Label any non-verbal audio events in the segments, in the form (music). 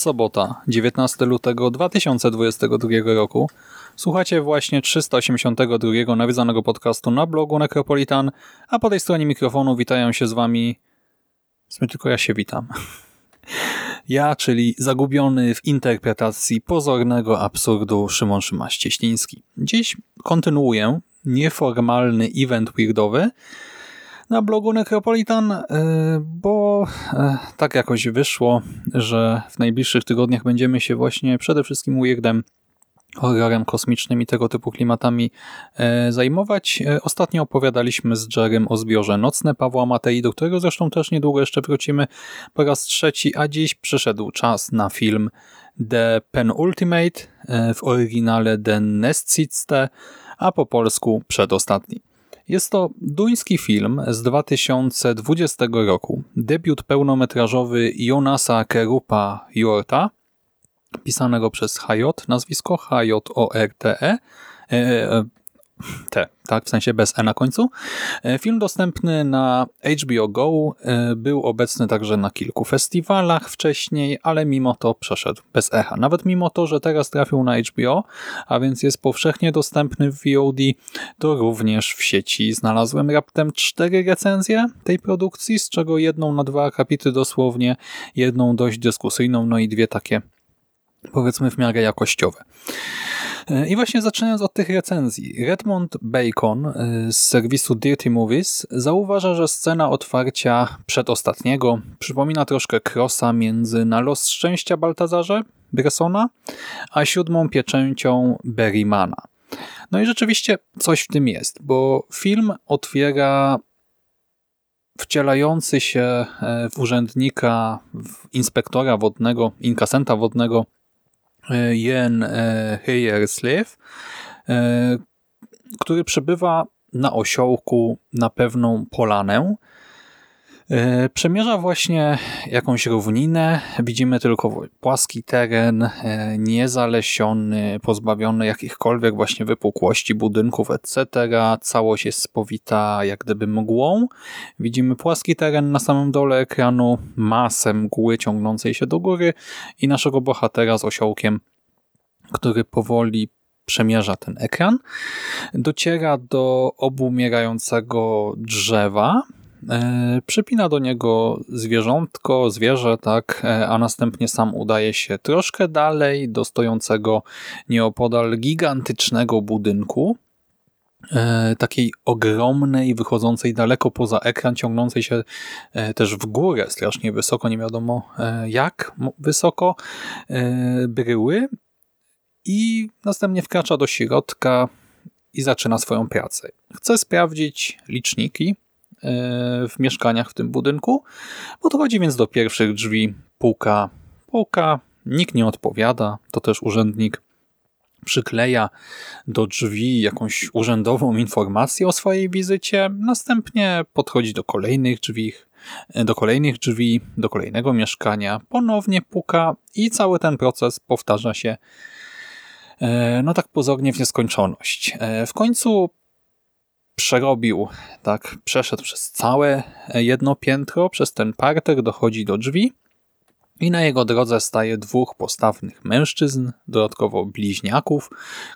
Sobota, 19 lutego 2022 roku. Słuchacie właśnie 382 nawiedzonego podcastu na blogu Necropolitan, a po tej stronie mikrofonu witają się z wami... Sumie tylko ja się witam. (laughs) Ja, czyli zagubiony w interpretacji pozornego absurdu Szymon Szymaś-Cieśliński. Dziś kontynuuję nieformalny event weirdowy, na blogu Necropolitan, e, bo e, tak jakoś wyszło, że w najbliższych tygodniach będziemy się właśnie przede wszystkim weirdem, horrorem kosmicznym i tego typu klimatami e, zajmować. Ostatnio opowiadaliśmy z Jerem o zbiorze Nocne Pawła Matei, do którego zresztą też niedługo jeszcze wrócimy po raz trzeci, a dziś przyszedł czas na film The Penultimate, w oryginale The Nestsitste, a po polsku Przedostatni. Jest to duński film z 2020 roku. Debiut pełnometrażowy Jonasa Kerupa Jorta, pisanego przez Hayot, nazwisko H-J-O-R-T-E, T, tak, w sensie bez E na końcu. E, film dostępny na HBO Go e, był obecny także na kilku festiwalach wcześniej, ale mimo to przeszedł bez echa. Nawet mimo to, że teraz trafił na HBO, a więc jest powszechnie dostępny w VOD, to również w sieci znalazłem raptem cztery recenzje tej produkcji, z czego jedną na dwa akapity dosłownie, jedną dość dyskusyjną, no i dwie takie powiedzmy w miarę jakościowe. I właśnie zaczynając od tych recenzji. Redmond Bacon y, z serwisu Dirty Movies zauważa, że scena otwarcia przedostatniego przypomina troszkę krosa między Na los szczęścia Baltazarze Bressona, a siódmą pieczęcią Berrymana. No i rzeczywiście coś w tym jest, bo film otwiera wcielający się e, w urzędnika, w inspektora wodnego, inkasenta wodnego Jen e, Heyerslev, e, który przebywa na osiołku na pewną polanę. E, przemierza właśnie jakąś równinę, widzimy tylko płaski teren, niezalesiony, pozbawiony jakichkolwiek właśnie wypukłości budynków, etc. Całość jest spowita jak gdyby mgłą. Widzimy płaski teren na samym dole ekranu, masę mgły ciągnącej się do góry i naszego bohatera z osiołkiem, który powoli przemierza ten ekran. Dociera do obumierającego drzewa, e, przypina do niego zwierzątko, zwierzę, tak, e, a następnie sam udaje się troszkę dalej do stojącego nieopodal gigantycznego budynku, e, takiej ogromnej, wychodzącej daleko poza ekran, ciągnącej się też w górę strasznie wysoko, nie wiadomo jak wysoko, bryły i następnie wkracza do środka i zaczyna swoją pracę. Chce sprawdzić liczniki e, w mieszkaniach w tym budynku. Podchodzi więc do pierwszych drzwi, puka, puka, nikt nie odpowiada, to też urzędnik przykleja do drzwi jakąś urzędową informację o swojej wizycie, następnie podchodzi do kolejnych drzwi, do kolejnych drzwi, do kolejnego mieszkania, ponownie puka i cały ten proces powtarza się E, no tak pozornie w nieskończoność. E, w końcu przerobił, tak, przeszedł przez całe jedno piętro, przez ten parter, dochodzi do drzwi i na jego drodze staje dwóch postawnych mężczyzn, dodatkowo bliźniaków,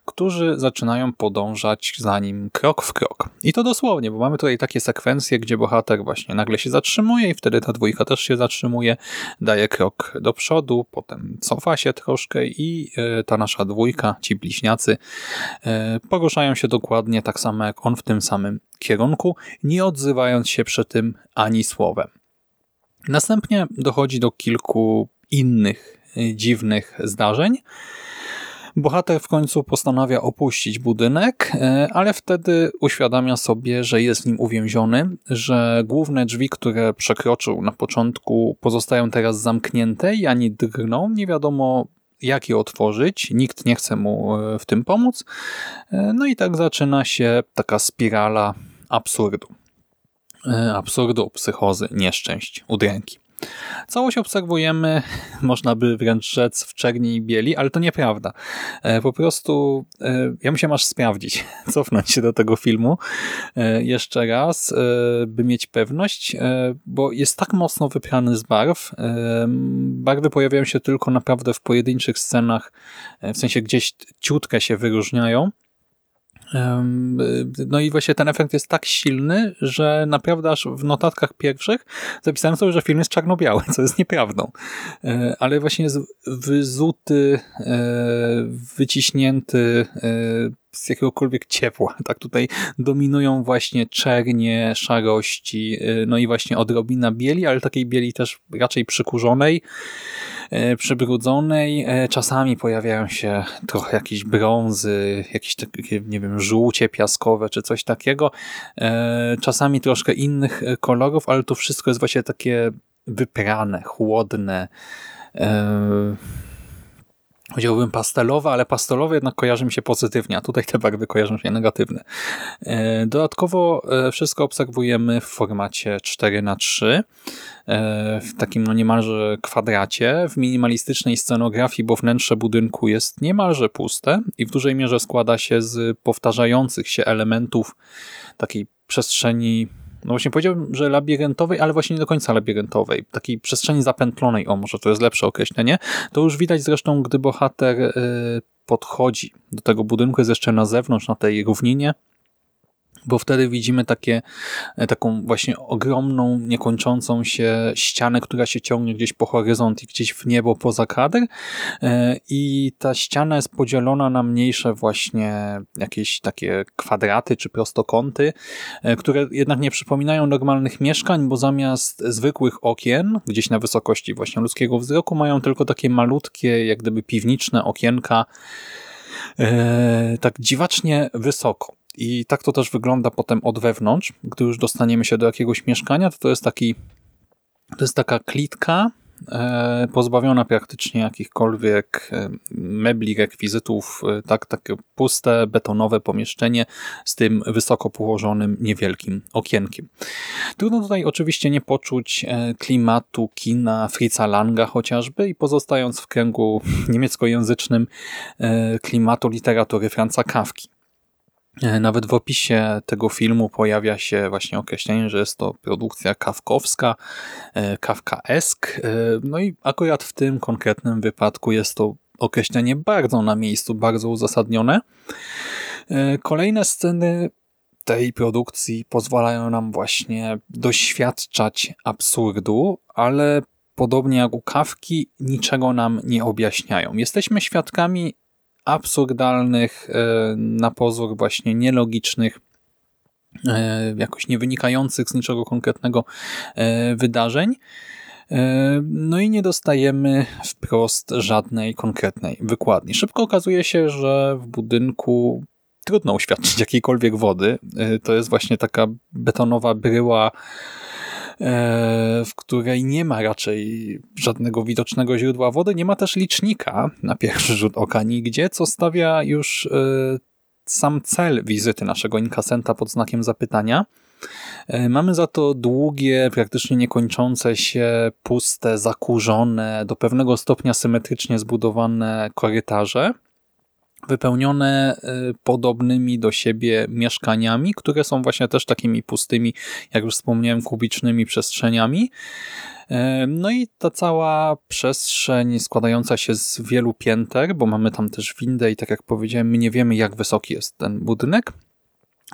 którzy zaczynają podążać za nim krok w krok. I to dosłownie, bo mamy tutaj takie sekwencje, gdzie bohater właśnie nagle się zatrzymuje i wtedy ta dwójka też się zatrzymuje, daje krok do przodu, potem cofa się troszkę i e, ta nasza dwójka, ci bliźniacy, e, poruszają się dokładnie tak samo jak on w tym samym kierunku, nie odzywając się przy tym ani słowem. Następnie dochodzi do kilku innych e, dziwnych zdarzeń. Bohater w końcu postanawia opuścić budynek, e, ale wtedy uświadamia sobie, że jest w nim uwięziony, że główne drzwi, które przekroczył na początku, pozostają teraz zamknięte i ani drgną. Nie wiadomo, jak je otworzyć. Nikt nie chce mu e, w tym pomóc. No i tak zaczyna się taka spirala absurdu. E, absurdu, psychozy, nieszczęść, udręki. Całość obserwujemy, (laughs) można by wręcz rzec, w czerni i bieli, ale to nieprawda. E, po prostu e, ja musiałem aż sprawdzić, (laughs) cofnąć się do tego filmu jeszcze raz, by mieć pewność, bo jest tak mocno wyprany z barw. Barwy pojawiają się tylko naprawdę w pojedynczych scenach, w sensie gdzieś ciutkę się wyróżniają, no i właśnie ten efekt jest tak silny, że naprawdę aż w notatkach pierwszych zapisałem sobie, że film jest czarno-biały, co jest nieprawdą. E, ale właśnie jest wyzuty, e, wyciśnięty e, z jakiegokolwiek ciepła. (laughs) Tak tutaj dominują właśnie czernie, szarości, no i właśnie odrobina bieli, ale takiej bieli też raczej przykurzonej. E, przybrudzonej. E, czasami pojawiają się trochę jakieś brązy, jakieś takie, nie wiem, żółcie piaskowe czy coś takiego. Czasami troszkę innych kolorów, ale to wszystko jest właśnie takie wyprane, chłodne. Powiedziałbym pastelowe, ale pastelowe jednak kojarzy mi się pozytywnie, a tutaj te barwy kojarzą się negatywne. Dodatkowo wszystko obserwujemy w formacie 4 na 3 E, w takim no niemalże kwadracie, w minimalistycznej scenografii, bo wnętrze budynku jest niemalże puste i w dużej mierze składa się z powtarzających się elementów takiej przestrzeni no właśnie powiedziałbym, że labiryntowej, ale właśnie nie do końca labiryntowej, takiej przestrzeni zapętlonej, o może to jest lepsze określenie, to już widać zresztą, gdy bohater e, podchodzi do tego budynku, jest jeszcze na zewnątrz, na tej równinie, bo wtedy widzimy takie, e, taką właśnie ogromną, niekończącą się ścianę, która się ciągnie gdzieś po horyzont i gdzieś w niebo poza kadr e, i ta ściana jest podzielona na mniejsze właśnie jakieś takie kwadraty czy prostokąty, e, które jednak nie przypominają normalnych mieszkań, bo zamiast zwykłych okien, gdzieś na wysokości właśnie ludzkiego wzroku, mają tylko takie malutkie, jak gdyby piwniczne okienka, tak dziwacznie wysoko. I tak to też wygląda potem od wewnątrz. Gdy już dostaniemy się do jakiegoś mieszkania, to to jest taki to jest taka klitka e, pozbawiona praktycznie jakichkolwiek e, mebli, rekwizytów, e, tak, takie puste, betonowe pomieszczenie z tym wysoko położonym, niewielkim okienkiem. Trudno tutaj oczywiście nie poczuć klimatu kina Fritza Langa chociażby i pozostając w kręgu (laughs) niemieckojęzycznym klimatu literatury Franza Kawki. E, nawet w opisie tego filmu pojawia się właśnie określenie, że jest to produkcja kawkowska, e, kawkaesk. E, no i akurat w tym konkretnym wypadku jest to określenie bardzo na miejscu, bardzo uzasadnione. Kolejne sceny tej produkcji pozwalają nam właśnie doświadczać absurdu, ale podobnie jak u kawki, niczego nam nie objaśniają. Jesteśmy świadkami absurdalnych, e, na pozór właśnie nielogicznych, e, jakoś nie wynikających z niczego konkretnego e, wydarzeń. No i nie dostajemy wprost żadnej konkretnej wykładni. Szybko okazuje się, że w budynku trudno uświadczyć (laughs) jakiejkolwiek wody. To jest właśnie taka betonowa bryła w której nie ma raczej żadnego widocznego źródła wody, nie ma też licznika na pierwszy rzut oka nigdzie, co stawia już e, sam cel wizyty naszego inkasenta pod znakiem zapytania. E, mamy za to długie, praktycznie niekończące się, puste, zakurzone, do pewnego stopnia symetrycznie zbudowane korytarze, wypełnione podobnymi do siebie mieszkaniami, które są właśnie też takimi pustymi, jak już wspomniałem, kubicznymi przestrzeniami. No i ta cała przestrzeń składająca się z wielu pięter, bo mamy tam też windę i tak jak powiedziałem, my nie wiemy jak wysoki jest ten budynek.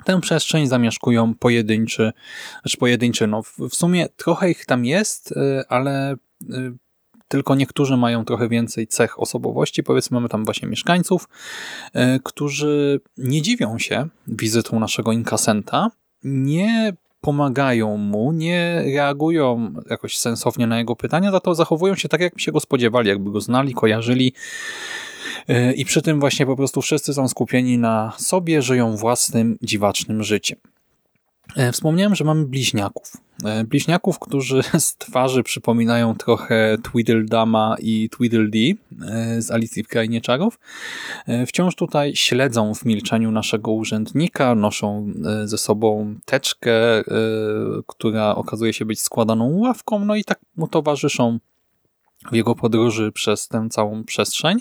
Tę przestrzeń zamieszkują pojedynczy, znaczy pojedynczy, no w sumie trochę ich tam jest, y, ale y, tylko niektórzy mają trochę więcej cech osobowości. Powiedzmy, mamy tam właśnie mieszkańców, y, którzy nie dziwią się wizytą naszego inkasenta, nie pomagają mu, nie reagują jakoś sensownie na jego pytania, za to zachowują się tak, jakby się go spodziewali, jakby go znali, kojarzyli e, i przy tym właśnie po prostu wszyscy są skupieni na sobie, żyją własnym, dziwacznym życiem. E, wspomniałem, że mamy bliźniaków. E, bliźniaków, którzy (laughs) z twarzy przypominają trochę Tweedledama i Tweedledee e, z Alicji w Krainie Czarów. Wciąż tutaj śledzą w milczeniu naszego urzędnika, noszą ze sobą teczkę, która okazuje się być składaną ławką, no i tak mu towarzyszą w jego podróży przez tę całą przestrzeń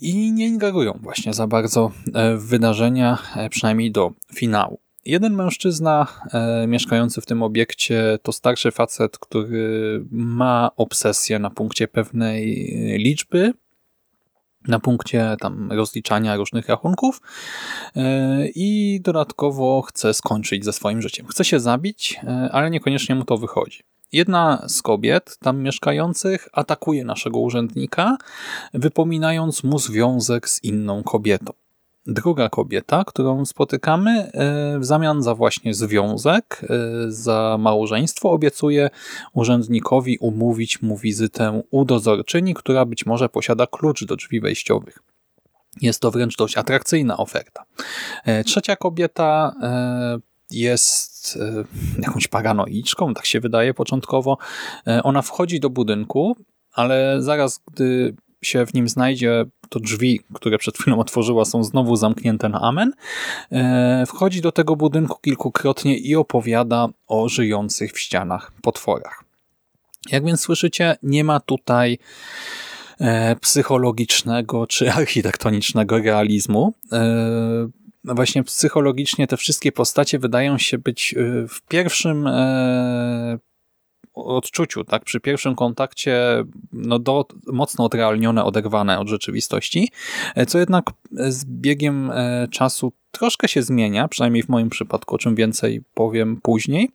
i nie ingerują właśnie za bardzo w wydarzenia, przynajmniej do finału. Jeden mężczyzna e, mieszkający w tym obiekcie to starszy facet, który ma obsesję na punkcie pewnej liczby, na punkcie tam rozliczania różnych rachunków e, i dodatkowo chce skończyć ze swoim życiem. Chce się zabić, e, ale niekoniecznie mu to wychodzi. Jedna z kobiet tam mieszkających atakuje naszego urzędnika, wypominając mu związek z inną kobietą druga kobieta, którą spotykamy e, w zamian za właśnie związek, e, za małżeństwo obiecuje urzędnikowi umówić mu wizytę u dozorczyni, która być może posiada klucz do drzwi wejściowych. Jest to wręcz dość atrakcyjna oferta. E, trzecia kobieta jest jakąś paranoiczką, tak się wydaje początkowo. Ona wchodzi do budynku, ale zaraz gdy się w nim znajdzie, to drzwi, które przed chwilą otworzyła, są znowu zamknięte na amen. E, wchodzi do tego budynku kilkukrotnie i opowiada o żyjących w ścianach potworach. Jak więc słyszycie, nie ma tutaj e, psychologicznego czy (laughs) architektonicznego realizmu. E, właśnie psychologicznie te wszystkie postacie wydają się być w pierwszym odczuciu, tak, przy pierwszym kontakcie no do, mocno odrealnione, oderwane od rzeczywistości, e, co jednak z biegiem e, czasu troszkę się zmienia, przynajmniej w moim przypadku, o czym więcej powiem później.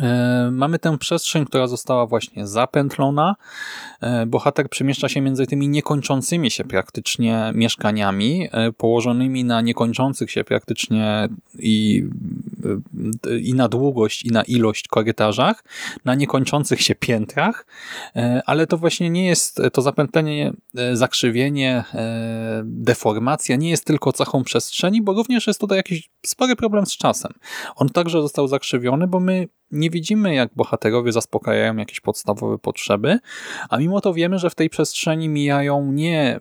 E, mamy tę przestrzeń, która została właśnie zapętlona. E, bohater przemieszcza się między tymi niekończącymi się praktycznie mieszkaniami, e, położonymi na niekończących się praktycznie i, i na długość, i na ilość korytarzach, na niekończących się piętrach, ale to właśnie nie jest, to zapętlenie, zakrzywienie, deformacja nie jest tylko cechą przestrzeni, bo również jest tutaj jakiś spory problem z czasem. On także został zakrzywiony, bo my nie widzimy, jak bohaterowie zaspokajają jakieś podstawowe potrzeby, a mimo to wiemy, że w tej przestrzeni mijają nie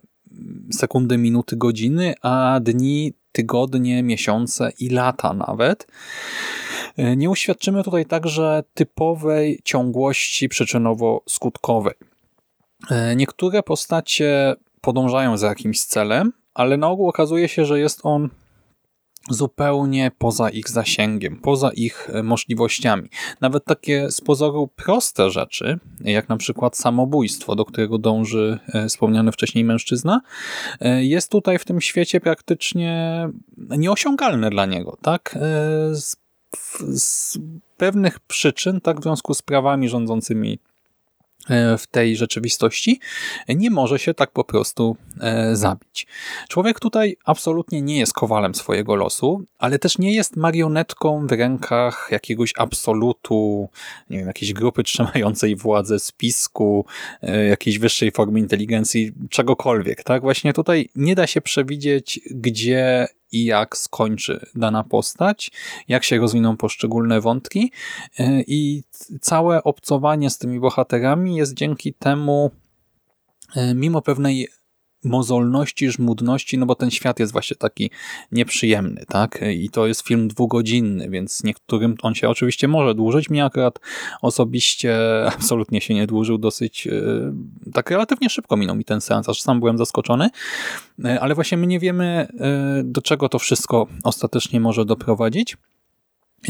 sekundy, minuty, godziny, a dni, tygodnie, miesiące i lata nawet. Nie uświadczymy tutaj także typowej ciągłości przyczynowo-skutkowej. Niektóre postacie podążają za jakimś celem, ale na ogół okazuje się, że jest on zupełnie poza ich zasięgiem, poza ich e, możliwościami. Nawet takie z pozoru proste rzeczy, jak na przykład samobójstwo, do którego dąży e, wspomniany wcześniej mężczyzna, e, jest tutaj w tym świecie praktycznie nieosiągalne dla niego. tak? Z, z pewnych przyczyn, tak w związku z prawami rządzącymi w tej rzeczywistości, nie może się tak po prostu e, zabić. Człowiek tutaj absolutnie nie jest kowalem swojego losu, ale też nie jest marionetką w rękach jakiegoś absolutu, nie wiem, jakiejś grupy trzymającej władzę, spisku, e, jakiejś wyższej formy inteligencji, czegokolwiek. Tak, Właśnie tutaj nie da się przewidzieć, gdzie i jak skończy dana postać, jak się rozwiną poszczególne wątki e, i całe obcowanie z tymi bohaterami jest dzięki temu, e, mimo pewnej mozolności, żmudności, no bo ten świat jest właśnie taki nieprzyjemny, tak? I to jest film dwugodzinny, więc niektórym on się oczywiście może dłużyć. Mi akurat osobiście (laughs) absolutnie się nie dłużył, dosyć yy, tak relatywnie szybko minął mi ten seans, aż sam byłem zaskoczony, yy, ale właśnie my nie wiemy, yy, do czego to wszystko ostatecznie może doprowadzić.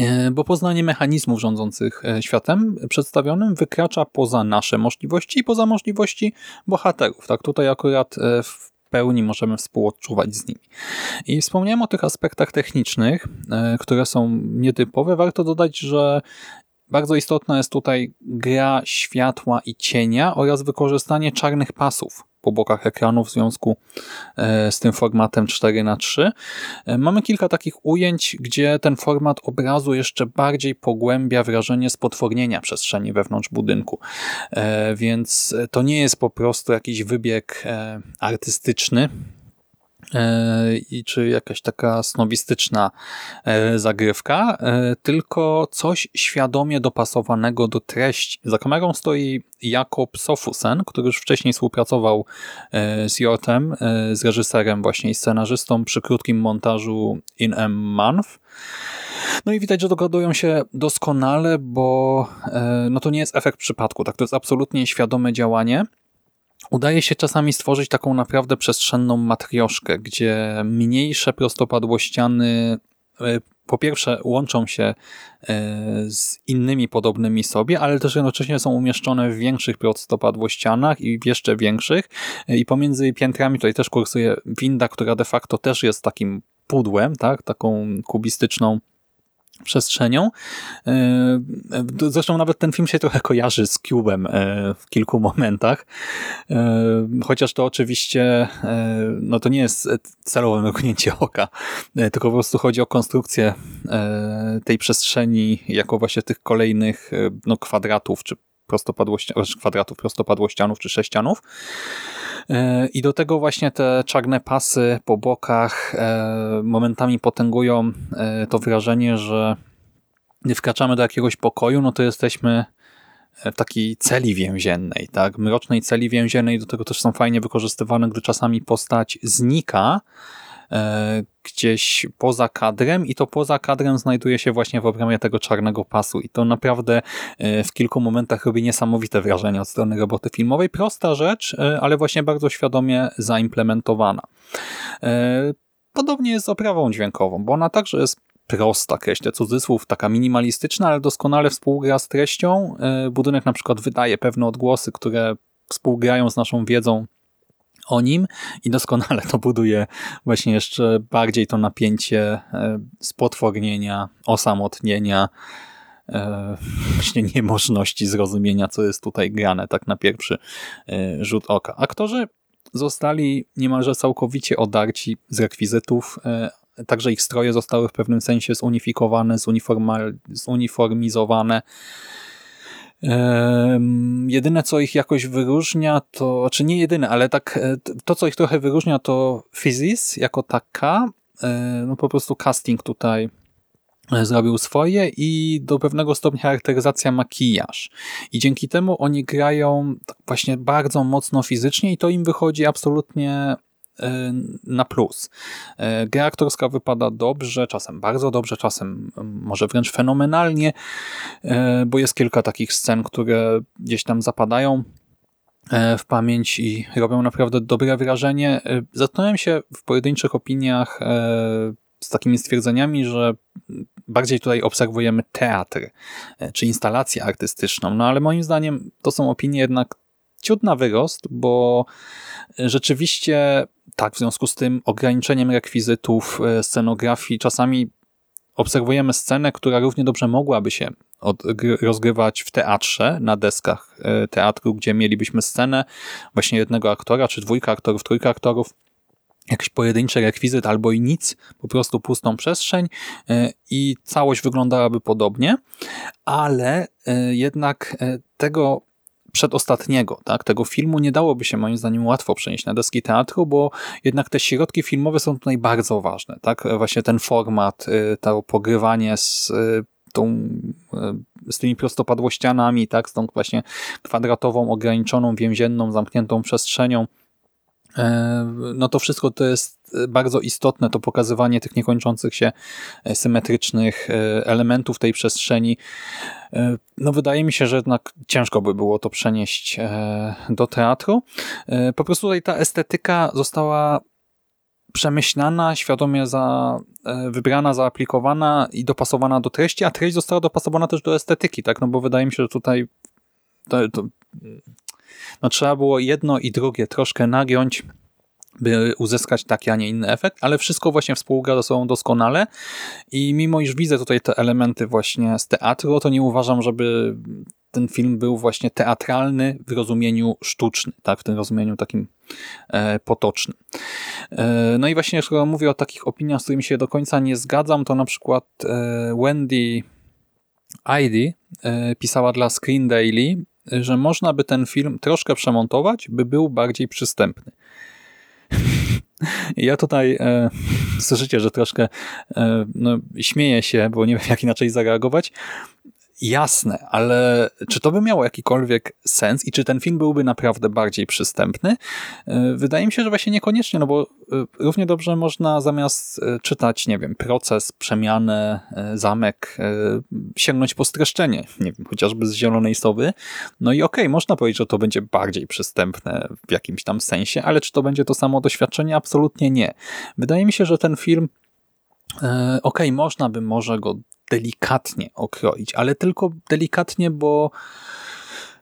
E, bo poznanie mechanizmów rządzących e, światem przedstawionym wykracza poza nasze możliwości i poza możliwości bohaterów. Tak, tutaj akurat e, w pełni możemy współodczuwać z nimi. I wspomniałem o tych aspektach technicznych, które są nietypowe. Warto dodać, że bardzo istotna jest tutaj gra światła i cienia oraz wykorzystanie czarnych pasów po bokach ekranu w związku e, z tym formatem 4 na 3 e, Mamy kilka takich ujęć, gdzie ten format obrazu jeszcze bardziej pogłębia wrażenie spotwornienia przestrzeni wewnątrz budynku. E, więc to nie jest po prostu jakiś wybieg artystyczny, i czy jakaś taka snobistyczna e, zagrywka, e, tylko coś świadomie dopasowanego do treści. Za kamerą stoi Jakob Sofusen, który już wcześniej współpracował z Jortem, z reżyserem właśnie i scenarzystą przy krótkim montażu In a Month. No i widać, że dogadują się doskonale, bo no to nie jest efekt przypadku, tak to jest absolutnie świadome działanie udaje się czasami stworzyć taką naprawdę przestrzenną matrioszkę, gdzie mniejsze prostopadłościany e, po pierwsze łączą się e, z innymi podobnymi sobie, ale też jednocześnie są umieszczone w większych prostopadłościanach i w jeszcze większych. I pomiędzy piętrami tutaj też kursuje winda, która de facto też jest takim pudłem, tak, taką kubistyczną przestrzenią. E, zresztą nawet ten film się trochę kojarzy z Cube'em e, w kilku (laughs) momentach. E, chociaż to oczywiście no to nie jest celowe mrugnięcie oka, tylko po prostu chodzi o konstrukcję tej przestrzeni jako właśnie tych kolejnych no, kwadratów, czy prostopadłościanów, kwadratów prostopadłościanów, czy sześcianów. E, I do tego właśnie te czarne pasy po bokach e, momentami potęgują e, to wrażenie, że gdy wkraczamy do jakiegoś pokoju, no to jesteśmy w takiej celi więziennej, tak? Mrocznej celi więziennej, do tego też są fajnie wykorzystywane, gdy czasami postać znika, gdzieś poza kadrem i to poza kadrem znajduje się właśnie w obrębie tego czarnego pasu i to naprawdę e, w kilku momentach robi niesamowite wrażenie od strony roboty filmowej. Prosta rzecz, e, ale właśnie bardzo świadomie zaimplementowana. Podobnie jest z oprawą dźwiękową, bo ona także jest prosta, kreślę cudzysłów, taka minimalistyczna, ale doskonale współgra z treścią. Budynek na przykład wydaje pewne odgłosy, które współgrają z naszą wiedzą o nim i doskonale to buduje właśnie jeszcze bardziej to napięcie e, spotwornienia, osamotnienia, e, właśnie niemożności zrozumienia, co jest tutaj grane tak na pierwszy e, rzut oka. Aktorzy zostali niemalże całkowicie odarci z rekwizytów, także ich stroje zostały w pewnym sensie zunifikowane, zuniformizowane Jedyne, co ich jakoś wyróżnia, to, czy znaczy nie jedyne, ale tak, e, to, co ich trochę wyróżnia, to Physis jako taka, e, no po prostu casting tutaj e, zrobił swoje i do pewnego stopnia charakteryzacja makijaż. I dzięki temu oni grają tak właśnie bardzo mocno fizycznie i to im wychodzi absolutnie na plus. E, gra aktorska wypada dobrze, czasem bardzo dobrze, czasem może wręcz fenomenalnie, e, bo jest kilka takich scen, które gdzieś tam zapadają w pamięć i robią naprawdę dobre wrażenie. Zastanawiam się w pojedynczych opiniach z takimi stwierdzeniami, że bardziej tutaj obserwujemy teatr czy instalację artystyczną, no ale moim zdaniem to są opinie jednak ciut na wyrost, bo rzeczywiście tak, w związku z tym ograniczeniem rekwizytów, e, scenografii, czasami obserwujemy scenę, która równie dobrze mogłaby się rozgrywać w teatrze, na deskach e, teatru, gdzie mielibyśmy scenę właśnie jednego aktora, czy dwójka aktorów, trójka aktorów, jakiś pojedynczy rekwizyt albo i nic, po prostu pustą przestrzeń e, i całość wyglądałaby podobnie, ale jednak tego przedostatniego, tak, tego filmu nie dałoby się moim zdaniem łatwo przenieść na deski teatru, bo jednak te środki filmowe są tutaj bardzo ważne, tak, właśnie ten format, y, to pogrywanie z y, tą, y, z tymi prostopadłościanami, tak, z tą właśnie kwadratową, ograniczoną, więzienną, zamkniętą przestrzenią, no to wszystko to jest bardzo istotne, to pokazywanie tych niekończących się symetrycznych elementów tej przestrzeni. No wydaje mi się, że jednak ciężko by było to przenieść do teatru. Po prostu tutaj ta estetyka została przemyślana, świadomie za, e, wybrana, zaaplikowana i dopasowana do treści, a treść została dopasowana też do estetyki, tak? No bo wydaje mi się, że tutaj to, to, no trzeba było jedno i drugie troszkę nagiąć, by uzyskać taki, a nie inny efekt, ale wszystko właśnie współgra ze sobą doskonale i mimo iż widzę tutaj te elementy właśnie z teatru, to nie uważam, żeby ten film był właśnie teatralny w rozumieniu sztuczny, tak, w tym rozumieniu takim e, potocznym. E, no i właśnie, skoro mówię o takich opiniach, z którymi się do końca nie zgadzam, to na przykład e, Wendy Idy e, pisała dla Screen Daily, że można by ten film troszkę przemontować, by był bardziej przystępny. (laughs) Ja tutaj e, słyszycie, że troszkę e, no, śmieję się, bo nie wiem jak inaczej zareagować, jasne, ale czy to by miało jakikolwiek sens i czy ten film byłby naprawdę bardziej przystępny? E, wydaje mi się, że właśnie niekoniecznie, no bo e, równie dobrze można zamiast e, czytać, nie wiem, proces, przemianę, zamek, sięgnąć po streszczenie, nie wiem, chociażby z Zielonej Sowy. No i okej, okay, można powiedzieć, że to będzie bardziej przystępne w jakimś tam sensie, ale czy to będzie to samo doświadczenie? Absolutnie nie. Wydaje mi się, że ten film Okej, okay, można by może go delikatnie okroić, ale tylko delikatnie, bo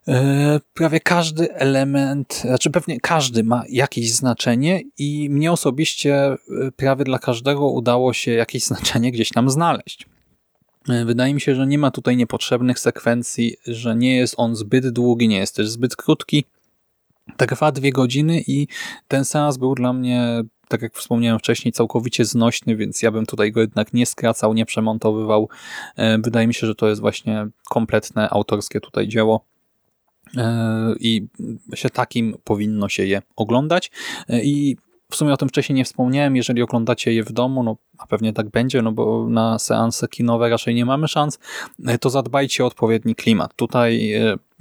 e, prawie każdy element, znaczy pewnie każdy ma jakieś znaczenie i mnie osobiście e, prawie dla każdego udało się jakieś znaczenie gdzieś tam znaleźć. E, wydaje mi się, że nie ma tutaj niepotrzebnych sekwencji, że nie jest on zbyt długi, nie jest też zbyt krótki. Trwa dwie godziny i ten seans był dla mnie tak jak wspomniałem wcześniej, całkowicie znośny, więc ja bym tutaj go jednak nie skracał, nie przemontowywał. E, wydaje mi się, że to jest właśnie kompletne autorskie tutaj dzieło e, i się takim powinno się je oglądać e, i w sumie o tym wcześniej nie wspomniałem, jeżeli oglądacie je w domu, no a pewnie tak będzie, no bo na seanse kinowe raczej nie mamy szans, to zadbajcie o odpowiedni klimat. Tutaj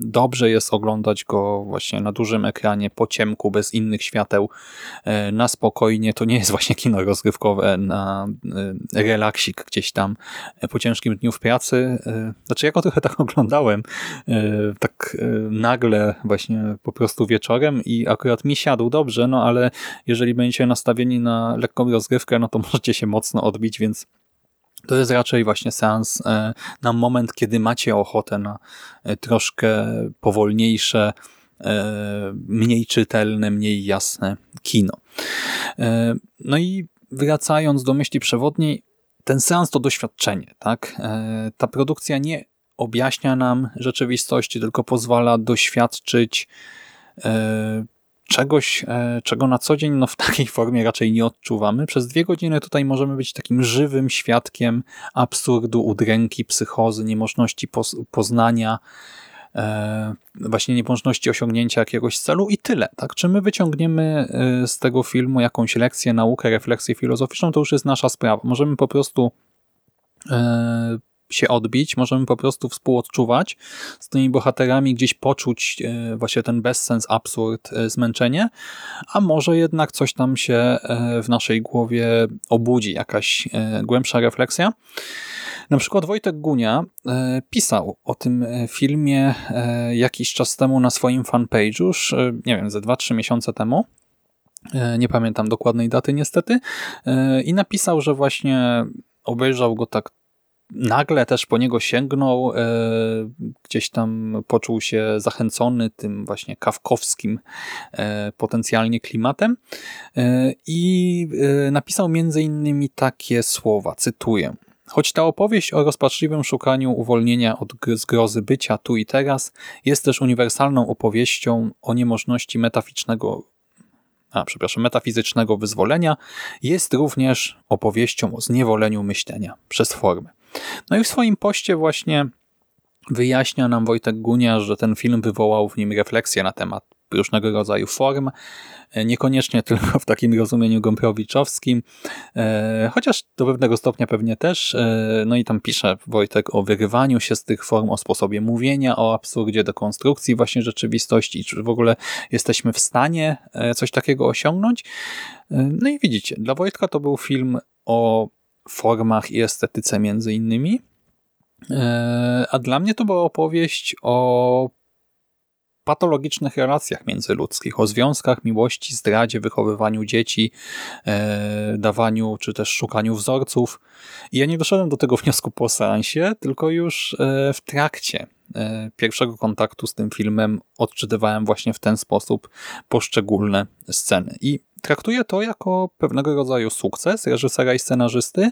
dobrze jest oglądać go właśnie na dużym ekranie, po ciemku, bez innych świateł, e, na spokojnie. To nie jest właśnie kino rozgrywkowe na e, relaksik gdzieś tam e, po ciężkim dniu w pracy. Znaczy ja go trochę tak (laughs) oglądałem, tak nagle właśnie po prostu wieczorem i akurat mi siadł dobrze, no ale jeżeli będziecie nastawieni na lekką rozgrywkę, no to (laughs) możecie się mocno odbić, więc to jest raczej właśnie seans e, na moment, kiedy macie ochotę na e, troszkę powolniejsze, e, mniej czytelne, mniej jasne kino. No i wracając do myśli przewodniej, ten seans to doświadczenie. tak? Ta produkcja nie objaśnia nam rzeczywistości, tylko pozwala doświadczyć czegoś, e, czego na co dzień no, w takiej formie raczej nie odczuwamy. Przez dwie godziny tutaj możemy być takim żywym świadkiem absurdu, udręki, psychozy, niemożności poznania, e, właśnie niemożności osiągnięcia jakiegoś celu i tyle. Tak? Czy my wyciągniemy e, z tego filmu jakąś lekcję, naukę, refleksję filozoficzną, to już jest nasza sprawa. Możemy po prostu się odbić, możemy po prostu współodczuwać z tymi bohaterami, gdzieś poczuć e, właśnie ten bezsens, absurd, e, zmęczenie, a może jednak coś tam się e, w naszej głowie obudzi, jakaś głębsza refleksja. Na przykład Wojtek Gunia pisał o tym filmie jakiś czas temu na swoim fanpage'u, już nie wiem, ze 2-3 miesiące temu. Nie pamiętam dokładnej daty niestety. I napisał, że właśnie obejrzał go tak nagle też po niego sięgnął, e, gdzieś tam poczuł się zachęcony tym właśnie kawkowskim e, potencjalnie klimatem e, i napisał między innymi takie słowa, cytuję. Choć ta opowieść o rozpaczliwym szukaniu uwolnienia od zgrozy bycia tu i teraz jest też uniwersalną opowieścią o niemożności metaficznego a, przepraszam, metafizycznego wyzwolenia, jest również opowieścią o zniewoleniu myślenia przez formę. No i w swoim poście właśnie wyjaśnia nam Wojtek Gunia, że ten film wywołał w nim refleksję na temat różnego rodzaju form, e, niekoniecznie tylko w takim rozumieniu gomprowiczowskim, e, chociaż do pewnego stopnia pewnie też. No i tam pisze Wojtek o wyrywaniu się z tych form, o sposobie mówienia, o absurdzie dekonstrukcji właśnie rzeczywistości, czy w ogóle jesteśmy w stanie coś takiego osiągnąć. No i widzicie, dla Wojtka to był film o formach i estetyce między innymi, E, a dla mnie to była opowieść o patologicznych relacjach międzyludzkich, o związkach, miłości, zdradzie, wychowywaniu dzieci, e, dawaniu czy też szukaniu wzorców. I ja nie doszedłem do tego wniosku po seansie, tylko już e, w trakcie pierwszego kontaktu z tym filmem odczytywałem właśnie w ten sposób poszczególne sceny. I traktuję to jako pewnego rodzaju sukces reżysera i scenarzysty,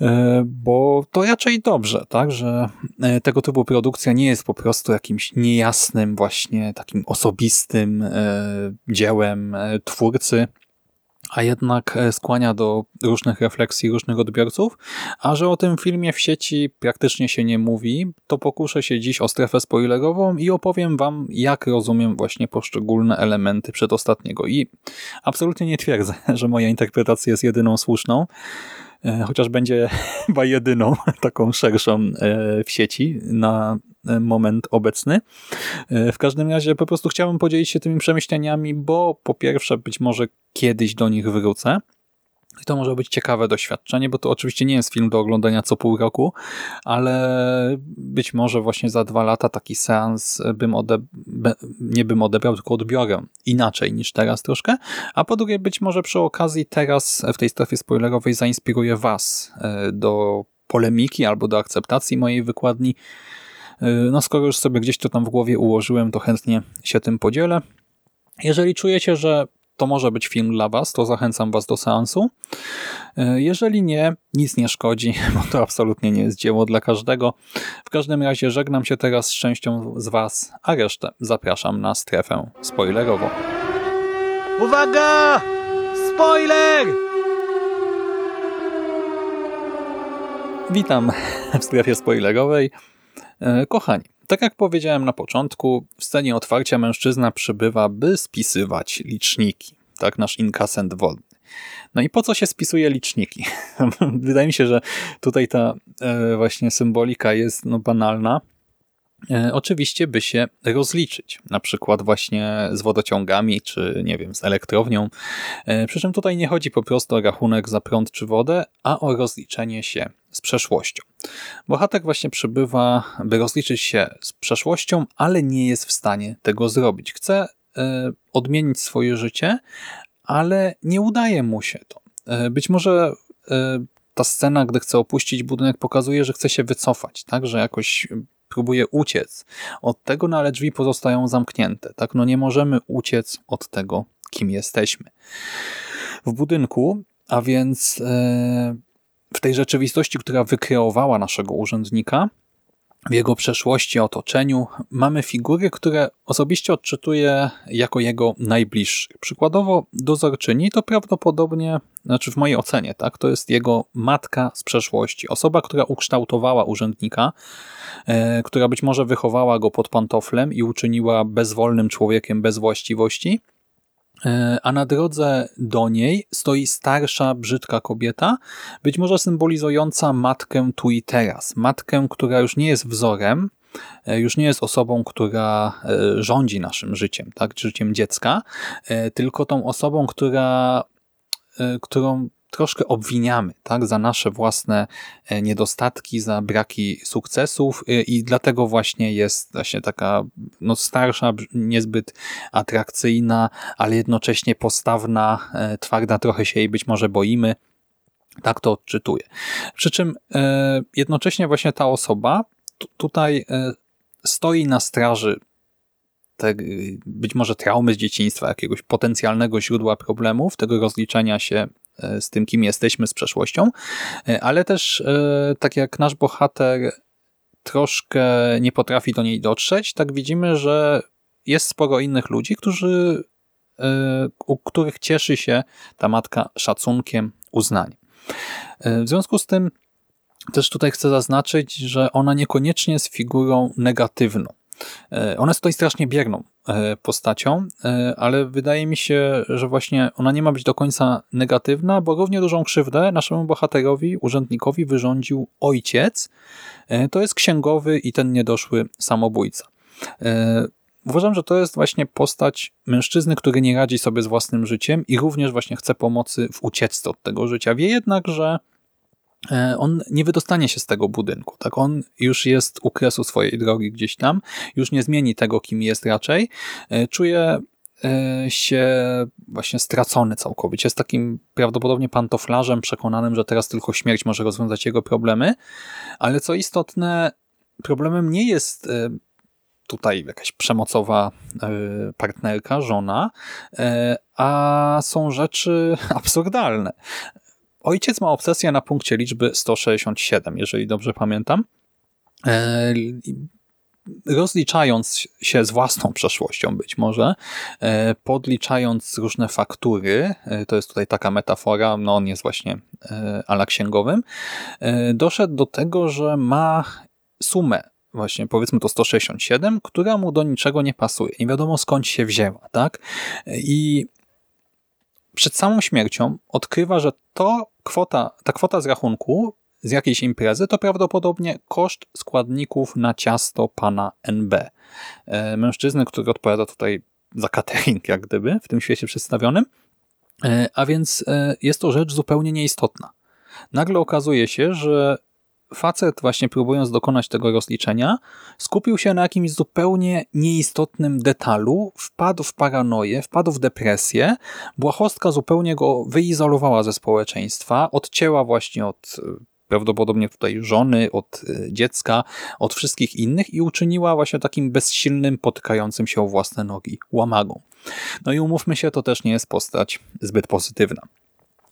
E, bo to raczej dobrze, tak, że e, tego typu produkcja nie jest po prostu jakimś niejasnym, właśnie takim osobistym e, dziełem twórcy, a jednak skłania do różnych refleksji różnych odbiorców, a że o tym filmie w sieci praktycznie się nie mówi, to pokuszę się dziś o strefę spoilerową i opowiem wam, jak rozumiem właśnie poszczególne elementy przedostatniego. I absolutnie nie twierdzę, (laughs) że moja interpretacja jest jedyną słuszną, E, chociaż będzie (laughs) chyba jedyną (laughs) taką szerszą e, w sieci na e, moment obecny. W każdym razie po prostu chciałbym podzielić się tymi przemyśleniami, bo po pierwsze być może kiedyś do nich wrócę, i to może być ciekawe doświadczenie, bo to oczywiście nie jest film do oglądania co pół roku, ale być może właśnie za dwa lata taki seans bym nie bym odebrał, tylko odbiorę inaczej niż teraz troszkę. A po drugie, być może przy okazji teraz w tej strefie spoilerowej zainspiruję Was e, do polemiki albo do akceptacji mojej wykładni. E, no skoro już sobie gdzieś to tam w głowie ułożyłem, to chętnie się tym podzielę. Jeżeli czujecie, że to może być film dla Was, to zachęcam Was do seansu. E, jeżeli nie, nic nie szkodzi, (laughs) bo to absolutnie nie jest dzieło dla każdego. W każdym razie żegnam się teraz z częścią z Was, a resztę zapraszam na strefę spoilerową. Uwaga! Spoiler! Witam (laughs) w strefie spoilerowej. E, kochani, tak jak powiedziałem na początku, w scenie otwarcia mężczyzna przybywa, by spisywać liczniki. Tak, nasz inkasent wodny. No i po co się spisuje liczniki? (laughs) Wydaje mi się, że tutaj ta e, właśnie symbolika jest no, banalna, E, oczywiście by się rozliczyć, na przykład właśnie z wodociągami, czy nie wiem, z elektrownią. E, przy czym tutaj nie chodzi po prostu o rachunek za prąd czy wodę, a o rozliczenie się z przeszłością. Bohater właśnie przybywa, by rozliczyć się z przeszłością, ale nie jest w stanie tego zrobić. Chce e, odmienić swoje życie, ale nie udaje mu się to. Być może ta scena, gdy chce opuścić budynek, pokazuje, że chce się wycofać, tak, że jakoś próbuje uciec od tego, no ale drzwi pozostają zamknięte. Tak, no nie możemy uciec od tego, kim jesteśmy. W budynku, a więc e, w tej rzeczywistości, która wykreowała naszego urzędnika, w jego przeszłości, otoczeniu mamy figury, które osobiście odczytuję jako jego najbliższy. Przykładowo dozorczyni to prawdopodobnie, znaczy w mojej ocenie, tak, to jest jego matka z przeszłości. Osoba, która ukształtowała urzędnika, e, która być może wychowała go pod pantoflem i uczyniła bezwolnym człowiekiem bez właściwości, a na drodze do niej stoi starsza, brzydka kobieta, być może symbolizująca matkę tu i teraz. Matkę, która już nie jest wzorem, e, już nie jest osobą, która e, rządzi naszym życiem, tak, życiem dziecka, tylko tą osobą, która, którą troszkę obwiniamy tak, za nasze własne e, niedostatki, za braki sukcesów e, i dlatego właśnie jest właśnie taka no, starsza, niezbyt atrakcyjna, ale jednocześnie postawna, e, twarda, trochę się jej być może boimy. Tak to odczytuję. Przy czym jednocześnie właśnie ta osoba tutaj stoi na straży te, być może traumy z dzieciństwa, jakiegoś potencjalnego źródła problemów, tego rozliczenia się z tym, kim jesteśmy, z przeszłością, e, ale też e, tak jak nasz bohater troszkę nie potrafi do niej dotrzeć, tak widzimy, że jest sporo innych ludzi, którzy, u których cieszy się ta matka szacunkiem, uznaniem. W związku z tym też tutaj chcę zaznaczyć, że ona niekoniecznie jest figurą negatywną. E, ona jest tutaj strasznie bierną e, postacią, e, ale wydaje mi się, że właśnie ona nie ma być do końca negatywna, bo równie dużą krzywdę naszemu bohaterowi, urzędnikowi wyrządził ojciec. To jest księgowy i ten niedoszły samobójca. Uważam, że to jest właśnie postać mężczyzny, który nie radzi sobie z własnym życiem i również właśnie chce pomocy w ucieczce od tego życia. Wie jednak, że on nie wydostanie się z tego budynku. Tak, on już jest u kresu swojej drogi gdzieś tam, już nie zmieni tego, kim jest raczej. E, czuje e, się właśnie stracony całkowicie. Jest takim prawdopodobnie pantoflarzem przekonanym, że teraz tylko śmierć może rozwiązać jego problemy, ale co istotne, problemem nie jest tutaj jakaś przemocowa partnerka, żona, a są rzeczy (laughs) absurdalne. Ojciec ma obsesję na punkcie liczby 167, jeżeli dobrze pamiętam. E, rozliczając się z własną przeszłością być może, e, podliczając różne faktury, e, to jest tutaj taka metafora, no on jest właśnie ala księgowym, doszedł do tego, że ma sumę właśnie powiedzmy to 167, która mu do niczego nie pasuje. Nie wiadomo skąd się wzięła, tak? I przed samą śmiercią odkrywa, że to kwota, ta kwota z rachunku z jakiejś imprezy to prawdopodobnie koszt składników na ciasto pana NB. E, mężczyzny, który odpowiada tutaj za catering, jak gdyby, w tym świecie przedstawionym. E, a więc e, jest to rzecz zupełnie nieistotna. Nagle okazuje się, że facet właśnie próbując dokonać tego rozliczenia, skupił się na jakimś zupełnie nieistotnym detalu, wpadł w paranoję, wpadł w depresję, błahostka zupełnie go wyizolowała ze społeczeństwa, odcięła właśnie od e, prawdopodobnie tutaj żony, od e, dziecka, od wszystkich innych i uczyniła właśnie takim bezsilnym, potykającym się o własne nogi łamagą. No i umówmy się, to też nie jest postać zbyt pozytywna.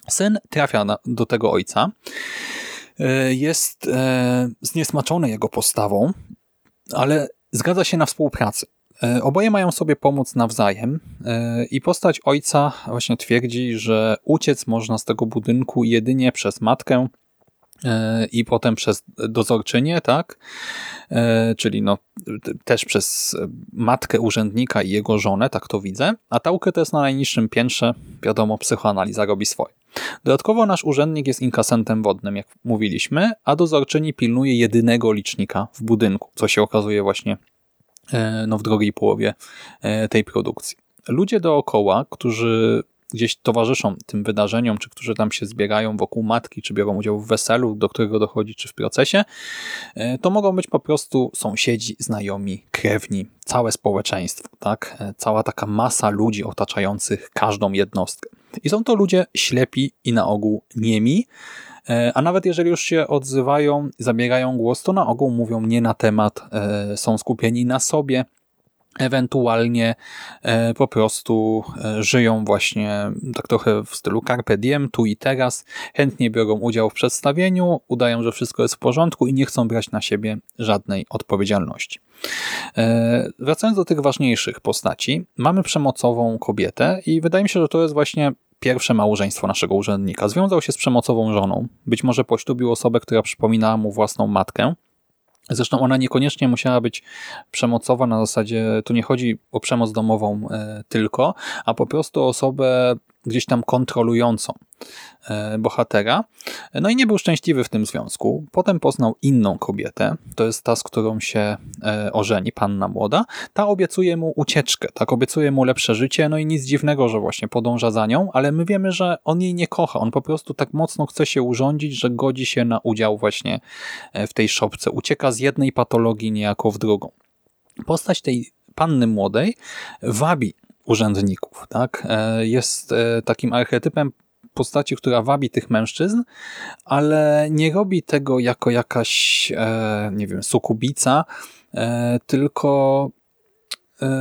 Syn trafia na, do tego ojca, jest e, zniesmaczony jego postawą, ale zgadza się na współpracę. E, oboje mają sobie pomóc nawzajem i postać ojca właśnie twierdzi, że uciec można z tego budynku jedynie przez matkę i potem przez dozorczynię, tak? Czyli no, też przez matkę urzędnika i jego żonę, tak to widzę. A ta ukryte jest na najniższym piętrze, wiadomo, psychoanaliza robi swoje. Dodatkowo nasz urzędnik jest inkasentem wodnym, jak mówiliśmy, a dozorczyni pilnuje jedynego licznika w budynku, co się okazuje właśnie e, no, w drugiej połowie e, tej produkcji. Ludzie dookoła, którzy gdzieś towarzyszą tym wydarzeniom, czy którzy tam się zbiegają wokół matki, czy biorą udział w weselu, do którego dochodzi, czy w procesie, e, to mogą być po prostu sąsiedzi, znajomi, krewni, całe społeczeństwo, tak? Cała taka masa ludzi otaczających każdą jednostkę. I są to ludzie ślepi i na ogół niemi, e, a nawet jeżeli już się odzywają, zabierają głos, to na ogół mówią nie na temat, e, są skupieni na sobie, ewentualnie e, po prostu żyją właśnie tak trochę w stylu carpe diem, tu i teraz, chętnie biorą udział w przedstawieniu, udają, że wszystko jest w porządku i nie chcą brać na siebie żadnej odpowiedzialności. E, wracając do tych ważniejszych postaci, mamy przemocową kobietę i wydaje mi się, że to jest właśnie pierwsze małżeństwo naszego urzędnika. Związał się z przemocową żoną. Być może poślubił osobę, która przypominała mu własną matkę. Zresztą ona niekoniecznie musiała być przemocowa na zasadzie, tu nie chodzi o przemoc domową e, tylko, a po prostu osobę gdzieś tam kontrolującą e, bohatera. No i nie był szczęśliwy w tym związku. Potem poznał inną kobietę, to jest ta, z którą się e, ożeni, panna młoda. Ta obiecuje mu ucieczkę, tak obiecuje mu lepsze życie, no i nic dziwnego, że właśnie podąża za nią, ale my wiemy, że on jej nie kocha. On po prostu tak mocno chce się urządzić, że godzi się na udział właśnie e, w tej szopce. Ucieka z jednej patologii niejako w drugą. Postać tej panny młodej wabi urzędników. Tak? E, jest e, takim archetypem postaci, która wabi tych mężczyzn, ale nie robi tego jako jakaś, e, nie wiem, sukubica, tylko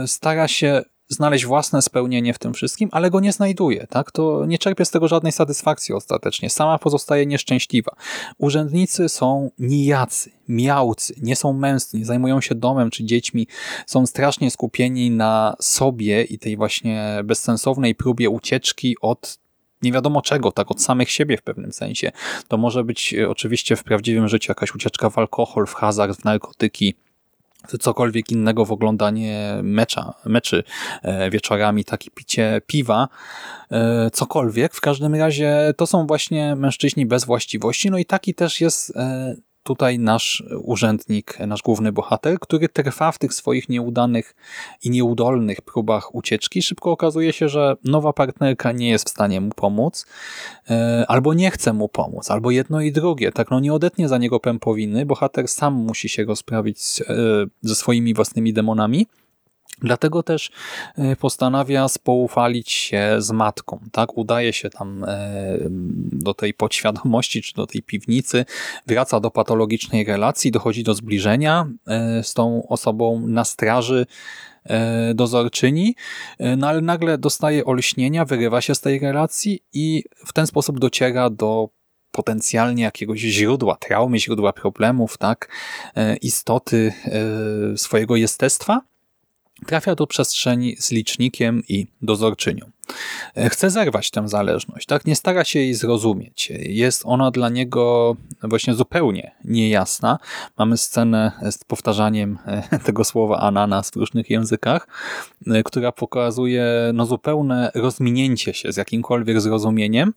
stara się znaleźć własne spełnienie w tym wszystkim, ale go nie znajduje. Tak? To nie czerpie z tego żadnej satysfakcji ostatecznie. Sama pozostaje nieszczęśliwa. Urzędnicy są nijacy, miałcy, nie są męscy, zajmują się domem czy dziećmi, są strasznie skupieni na sobie i tej właśnie bezsensownej próbie ucieczki od nie wiadomo czego, tak od samych siebie w pewnym sensie. To może być e, oczywiście w prawdziwym życiu jakaś ucieczka w alkohol, w hazard, w narkotyki, cokolwiek innego w oglądanie mecza, meczy e, wieczorami, takie picie piwa, e, cokolwiek. W każdym razie to są właśnie mężczyźni bez właściwości, no i taki też jest e, tutaj nasz urzędnik, nasz główny bohater, który trwa w tych swoich nieudanych i nieudolnych próbach ucieczki. Szybko okazuje się, że nowa partnerka nie jest w stanie mu pomóc, e, albo nie chce mu pomóc, albo jedno i drugie. Tak, no nie odetnie za niego pępowiny. Bohater sam musi się rozprawić e, ze swoimi własnymi demonami. Dlatego też e, postanawia spoufalić się z matką. Tak, udaje się tam e, do tej podświadomości, czy do tej piwnicy, wraca do patologicznej relacji, dochodzi do zbliżenia e, z tą osobą na straży dozorczyni, no ale nagle dostaje olśnienia, wyrywa się z tej relacji i w ten sposób dociera do potencjalnie jakiegoś źródła traumy, źródła problemów, tak, istoty swojego jestestwa trafia do przestrzeni z licznikiem i dozorczynią. E, chce zerwać tę zależność, tak? Nie stara się jej zrozumieć. Jest ona dla niego właśnie zupełnie niejasna. Mamy scenę z powtarzaniem e, (laughs) tego słowa ananas w różnych językach, e, która pokazuje no, zupełne rozminięcie się z jakimkolwiek zrozumieniem.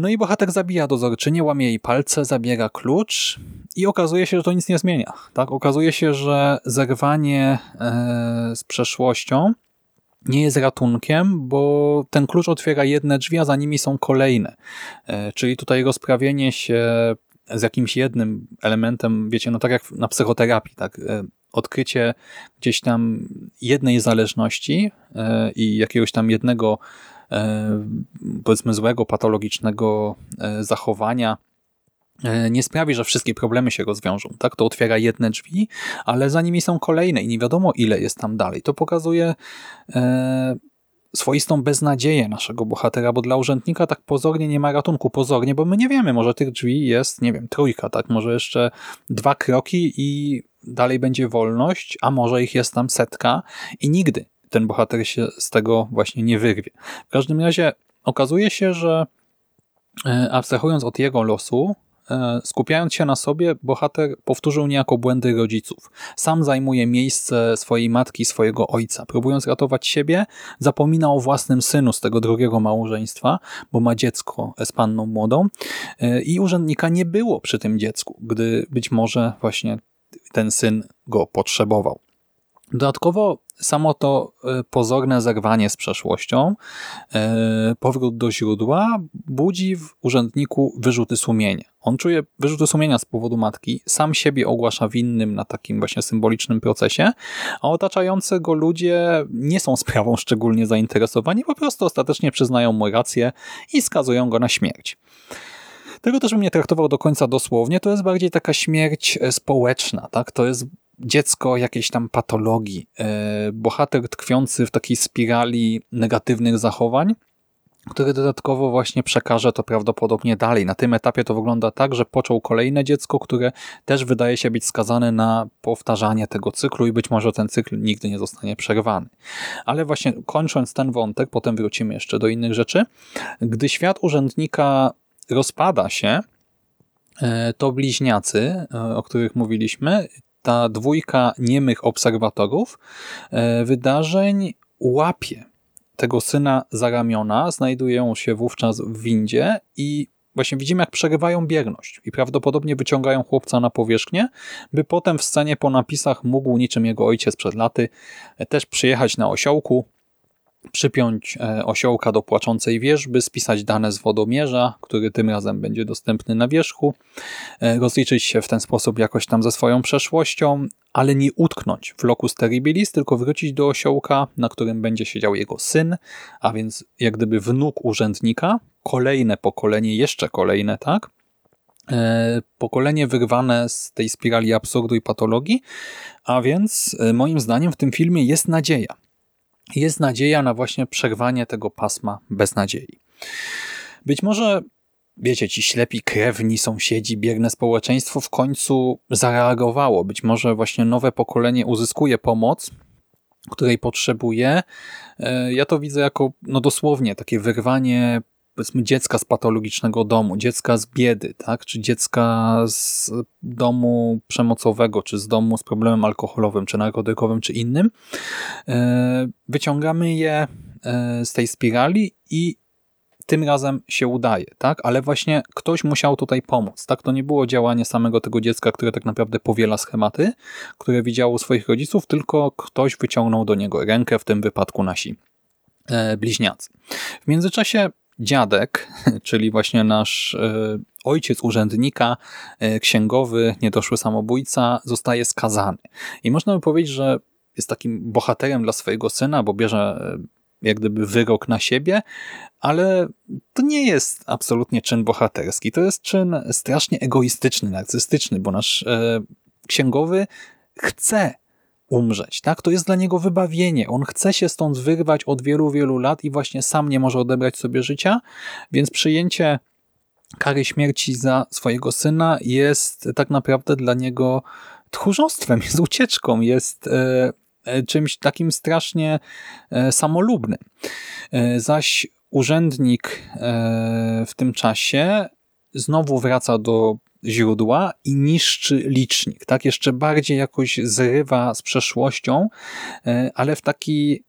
No i bohater zabija dozorczynię, łamie jej palce, zabiera klucz i okazuje się, że to nic nie zmienia. Tak? Okazuje się, że zerwanie z przeszłością nie jest ratunkiem, bo ten klucz otwiera jedne drzwi, a za nimi są kolejne. E, czyli tutaj rozprawienie się z jakimś jednym elementem, wiecie, no tak jak na psychoterapii, tak, e, odkrycie gdzieś tam jednej zależności e, i jakiegoś tam jednego powiedzmy złego, patologicznego zachowania nie sprawi, że wszystkie problemy się rozwiążą. Tak, To otwiera jedne drzwi, ale za nimi są kolejne i nie wiadomo ile jest tam dalej. To pokazuje e, swoistą beznadzieję naszego bohatera, bo dla urzędnika tak pozornie nie ma ratunku. Pozornie, bo my nie wiemy, może tych drzwi jest, nie wiem, trójka, tak, może jeszcze dwa kroki i dalej będzie wolność, a może ich jest tam setka i nigdy ten bohater się z tego właśnie nie wyrwie. W każdym razie okazuje się, że e, abstrahując od jego losu, E, skupiając się na sobie, bohater powtórzył niejako błędy rodziców. Sam zajmuje miejsce swojej matki, swojego ojca. Próbując ratować siebie, zapomina o własnym synu z tego drugiego małżeństwa, bo ma dziecko z panną młodą e, i urzędnika nie było przy tym dziecku, gdy być może właśnie ten syn go potrzebował. Dodatkowo samo to e, pozorne zerwanie z przeszłością, e, powrót do źródła budzi w urzędniku wyrzuty sumienia. On czuje wyrzuty sumienia z powodu matki, sam siebie ogłasza winnym na takim właśnie symbolicznym procesie, a otaczający go ludzie nie są sprawą szczególnie zainteresowani, po prostu ostatecznie przyznają mu rację i skazują go na śmierć. Tego też bym nie traktował do końca dosłownie, to jest bardziej taka śmierć e, społeczna, tak? To jest dziecko jakiejś tam patologii, e, bohater tkwiący w takiej spirali negatywnych zachowań, który dodatkowo właśnie przekaże to prawdopodobnie dalej. Na tym etapie to wygląda tak, że począł kolejne dziecko, które też wydaje się być skazane na powtarzanie tego cyklu i być może ten cykl nigdy nie zostanie przerwany. Ale właśnie kończąc ten wątek, potem wrócimy jeszcze do innych rzeczy, gdy świat urzędnika rozpada się, e, to bliźniacy, e, o których mówiliśmy, ta dwójka niemych obserwatorów e, wydarzeń łapie. Tego syna za ramiona, znajdują się wówczas w windzie i właśnie widzimy, jak przerywają bierność i prawdopodobnie wyciągają chłopca na powierzchnię, by potem w scenie po napisach mógł niczym jego ojciec przed laty też przyjechać na osiołku, przypiąć e, osiołka do płaczącej wierzby, spisać dane z wodomierza, który tym razem będzie dostępny na wierzchu, e, rozliczyć się w ten sposób jakoś tam ze swoją przeszłością, ale nie utknąć w locus terribilis, tylko wrócić do osiołka, na którym będzie siedział jego syn, a więc jak gdyby wnuk urzędnika, kolejne pokolenie, jeszcze kolejne, tak? E, pokolenie wyrwane z tej spirali absurdu i patologii, a więc moim zdaniem w tym filmie jest nadzieja jest nadzieja na właśnie przerwanie tego pasma beznadziei. Być może, wiecie, ci ślepi krewni, sąsiedzi, bierne społeczeństwo w końcu zareagowało. Być może właśnie nowe pokolenie uzyskuje pomoc, której potrzebuje. E, ja to widzę jako no dosłownie takie wyrwanie powiedzmy dziecka z patologicznego domu, dziecka z biedy, tak? czy dziecka z domu przemocowego, czy z domu z problemem alkoholowym, czy narkotykowym, czy innym, e, wyciągamy je e, z tej spirali i tym razem się udaje, tak? Ale właśnie ktoś musiał tutaj pomóc, tak? To nie było działanie samego tego dziecka, które tak naprawdę powiela schematy, które widziało swoich rodziców, tylko ktoś wyciągnął do niego rękę, w tym wypadku nasi e, bliźniacy. W międzyczasie dziadek, (laughs) czyli właśnie nasz e, ojciec urzędnika, e, księgowy, niedoszły samobójca, zostaje skazany. I można by powiedzieć, że jest takim bohaterem dla swojego syna, bo bierze jak gdyby wyrok na siebie, ale to nie jest absolutnie czyn bohaterski. To jest czyn strasznie egoistyczny, narcystyczny, bo nasz e, księgowy chce umrzeć. Tak? To jest dla niego wybawienie. On chce się stąd wyrwać od wielu, wielu lat i właśnie sam nie może odebrać sobie życia, więc przyjęcie kary śmierci za swojego syna jest tak naprawdę dla niego tchórzostwem, (laughs) jest ucieczką, jest e, E, czymś takim strasznie e, samolubnym. Zaś urzędnik w tym czasie znowu wraca do źródła i niszczy licznik. Tak jeszcze bardziej jakoś zrywa z przeszłością, ale w taki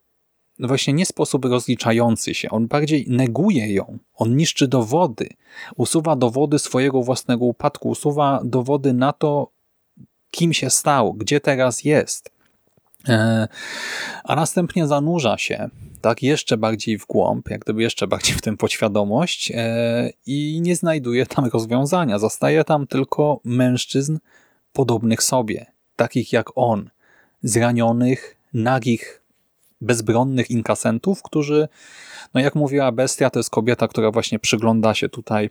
no właśnie nie sposób rozliczający się. On bardziej neguje ją. On niszczy dowody. Usuwa dowody swojego własnego upadku. Usuwa dowody na to, kim się stał, gdzie teraz jest. E, a następnie zanurza się tak jeszcze bardziej w głąb, jak gdyby jeszcze bardziej w tę podświadomość e, i nie znajduje tam rozwiązania. Zostaje tam tylko mężczyzn podobnych sobie, takich jak on, zranionych, nagich, bezbronnych inkasentów, którzy, no jak mówiła Bestia, to jest kobieta, która właśnie przygląda się tutaj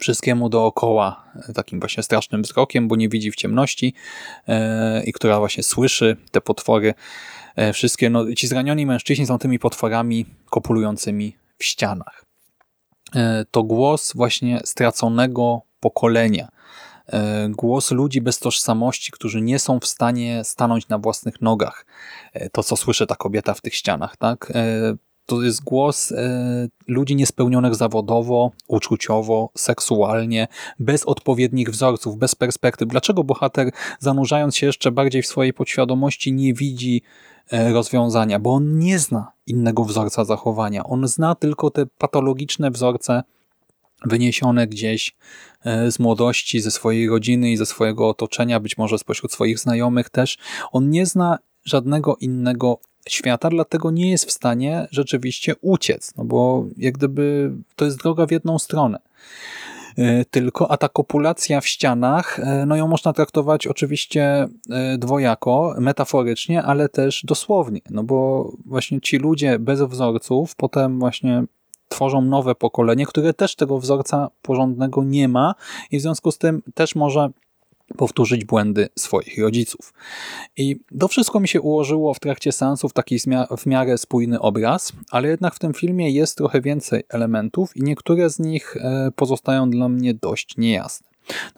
wszystkiemu dookoła e, takim właśnie strasznym wzrokiem, bo nie widzi w ciemności e, i która właśnie słyszy te potwory. E, wszystkie, no, ci zranioni mężczyźni są tymi potworami kopulującymi w ścianach. To głos właśnie straconego pokolenia. Głos ludzi bez tożsamości, którzy nie są w stanie stanąć na własnych nogach. To, co słyszy ta kobieta w tych ścianach, tak? To jest głos e, ludzi niespełnionych zawodowo, uczuciowo, seksualnie, bez odpowiednich wzorców, bez perspektyw. Dlaczego bohater, zanurzając się jeszcze bardziej w swojej podświadomości, nie widzi e, rozwiązania? Bo on nie zna innego wzorca zachowania. On zna tylko te patologiczne wzorce wyniesione gdzieś e, z młodości, ze swojej rodziny i ze swojego otoczenia, być może spośród swoich znajomych też. On nie zna żadnego innego świata, dlatego nie jest w stanie rzeczywiście uciec, no bo jak gdyby to jest droga w jedną stronę. E, tylko, a ta kopulacja w ścianach, e, no ją można traktować oczywiście e, dwojako, metaforycznie, ale też dosłownie, no bo właśnie ci ludzie bez wzorców potem właśnie tworzą nowe pokolenie, które też tego wzorca porządnego nie ma i w związku z tym też może powtórzyć błędy swoich rodziców. I to wszystko mi się ułożyło w trakcie seansów taki w miarę spójny obraz, ale jednak w tym filmie jest trochę więcej elementów i niektóre z nich e, pozostają dla mnie dość niejasne.